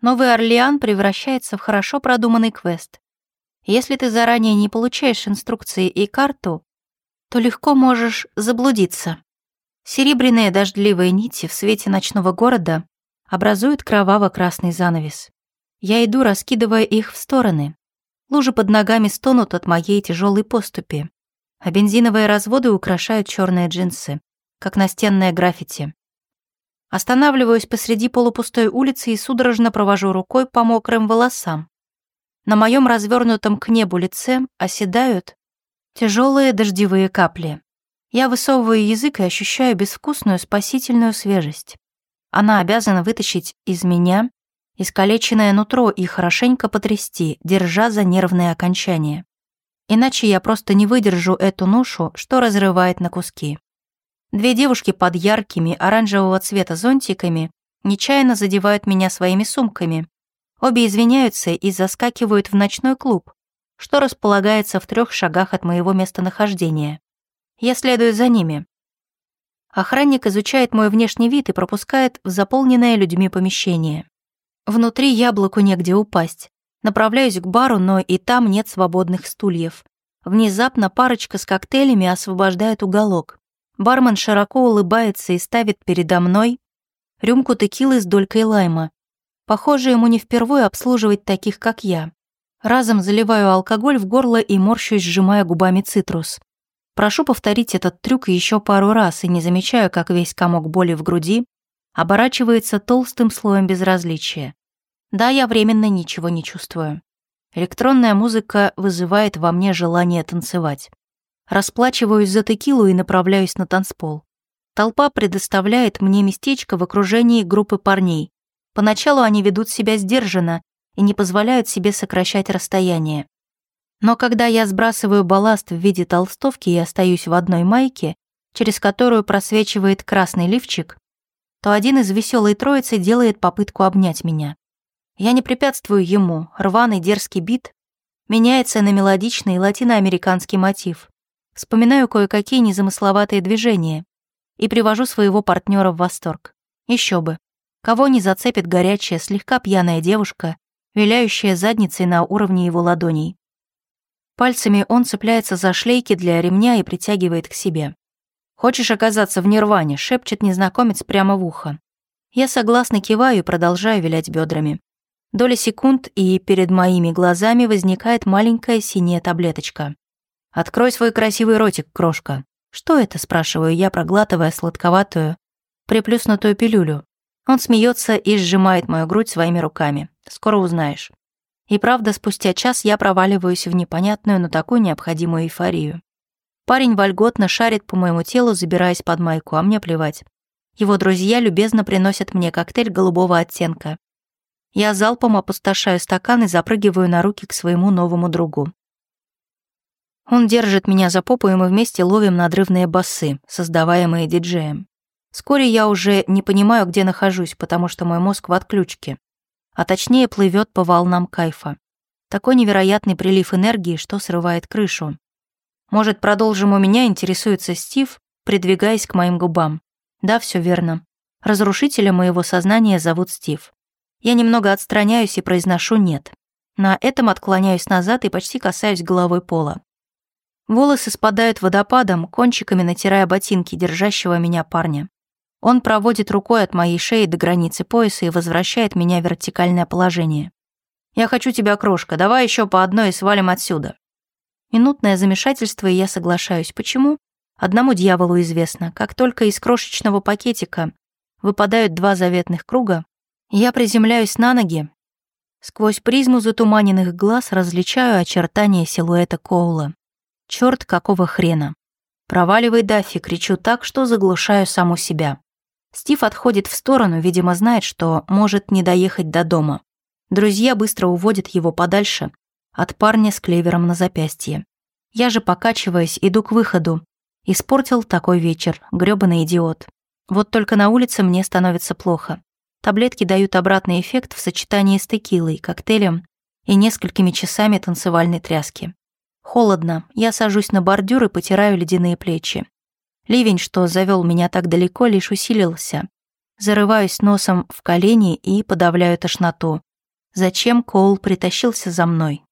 Новый Орлеан превращается в хорошо продуманный квест. Если ты заранее не получаешь инструкции и карту, то легко можешь заблудиться. Серебряные дождливые нити в свете ночного города образуют кроваво-красный занавес. Я иду, раскидывая их в стороны. Лужи под ногами стонут от моей тяжелой поступи, а бензиновые разводы украшают черные джинсы, как настенное граффити. Останавливаюсь посреди полупустой улицы и судорожно провожу рукой по мокрым волосам. На моем развернутом к небу лице оседают тяжелые дождевые капли. Я высовываю язык и ощущаю безвкусную спасительную свежесть. Она обязана вытащить из меня искалеченное нутро и хорошенько потрясти, держа за нервные окончания. Иначе я просто не выдержу эту ношу, что разрывает на куски. Две девушки под яркими оранжевого цвета зонтиками нечаянно задевают меня своими сумками. Обе извиняются и заскакивают в ночной клуб, что располагается в трех шагах от моего местонахождения. Я следую за ними. Охранник изучает мой внешний вид и пропускает в заполненное людьми помещение. Внутри яблоку негде упасть. Направляюсь к бару, но и там нет свободных стульев. Внезапно парочка с коктейлями освобождает уголок. Бармен широко улыбается и ставит передо мной рюмку текилы с долькой лайма. Похоже, ему не впервые обслуживать таких, как я. Разом заливаю алкоголь в горло и морщусь, сжимая губами цитрус. Прошу повторить этот трюк еще пару раз и не замечаю, как весь комок боли в груди оборачивается толстым слоем безразличия. Да, я временно ничего не чувствую. Электронная музыка вызывает во мне желание танцевать. Расплачиваюсь за текилу и направляюсь на танцпол. Толпа предоставляет мне местечко в окружении группы парней. Поначалу они ведут себя сдержанно и не позволяют себе сокращать расстояние. Но когда я сбрасываю балласт в виде толстовки и остаюсь в одной майке, через которую просвечивает красный лифчик, то один из веселой троицы делает попытку обнять меня. Я не препятствую ему, рваный дерзкий бит меняется на мелодичный латиноамериканский мотив. Вспоминаю кое-какие незамысловатые движения и привожу своего партнера в восторг. Еще бы. Кого не зацепит горячая, слегка пьяная девушка, виляющая задницей на уровне его ладоней. Пальцами он цепляется за шлейки для ремня и притягивает к себе. «Хочешь оказаться в нирване?» — шепчет незнакомец прямо в ухо. Я согласно киваю и продолжаю вилять бедрами. Доля секунд, и перед моими глазами возникает маленькая синяя таблеточка. «Открой свой красивый ротик, крошка». «Что это?» — спрашиваю я, проглатывая сладковатую, приплюснутую пилюлю. Он смеется и сжимает мою грудь своими руками. Скоро узнаешь. И правда, спустя час я проваливаюсь в непонятную, но такую необходимую эйфорию. Парень вольготно шарит по моему телу, забираясь под майку, а мне плевать. Его друзья любезно приносят мне коктейль голубого оттенка. Я залпом опустошаю стакан и запрыгиваю на руки к своему новому другу. Он держит меня за попу, и мы вместе ловим надрывные басы, создаваемые диджеем. Вскоре я уже не понимаю, где нахожусь, потому что мой мозг в отключке. А точнее, плывет по волнам кайфа. Такой невероятный прилив энергии, что срывает крышу. Может, продолжим у меня, интересуется Стив, придвигаясь к моим губам. Да, все верно. Разрушителя моего сознания зовут Стив. Я немного отстраняюсь и произношу «нет». На этом отклоняюсь назад и почти касаюсь головой пола. Волосы спадают водопадом, кончиками натирая ботинки держащего меня парня. Он проводит рукой от моей шеи до границы пояса и возвращает меня в вертикальное положение. «Я хочу тебя, крошка, давай еще по одной и свалим отсюда». Минутное замешательство, и я соглашаюсь. Почему? Одному дьяволу известно. Как только из крошечного пакетика выпадают два заветных круга, я приземляюсь на ноги. Сквозь призму затуманенных глаз различаю очертания силуэта Коула. Черт, какого хрена. Проваливай, Даффи, кричу так, что заглушаю саму себя. Стив отходит в сторону, видимо, знает, что может не доехать до дома. Друзья быстро уводят его подальше от парня с клевером на запястье. Я же, покачиваясь, иду к выходу. Испортил такой вечер, грёбаный идиот. Вот только на улице мне становится плохо. Таблетки дают обратный эффект в сочетании с текилой, коктейлем и несколькими часами танцевальной тряски. Холодно, я сажусь на бордюр и потираю ледяные плечи. Ливень, что завел меня так далеко, лишь усилился. Зарываюсь носом в колени и подавляю тошноту, Зачем Коул притащился за мной?